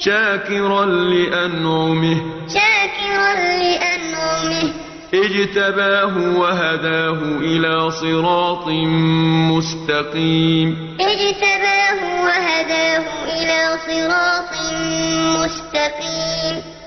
شاكرا لأنعمه. شاكرا لأنعمه. اجتباه وهداه إلى صراط مستقيم. اجتباه وهداه إلى صراط مستقيم.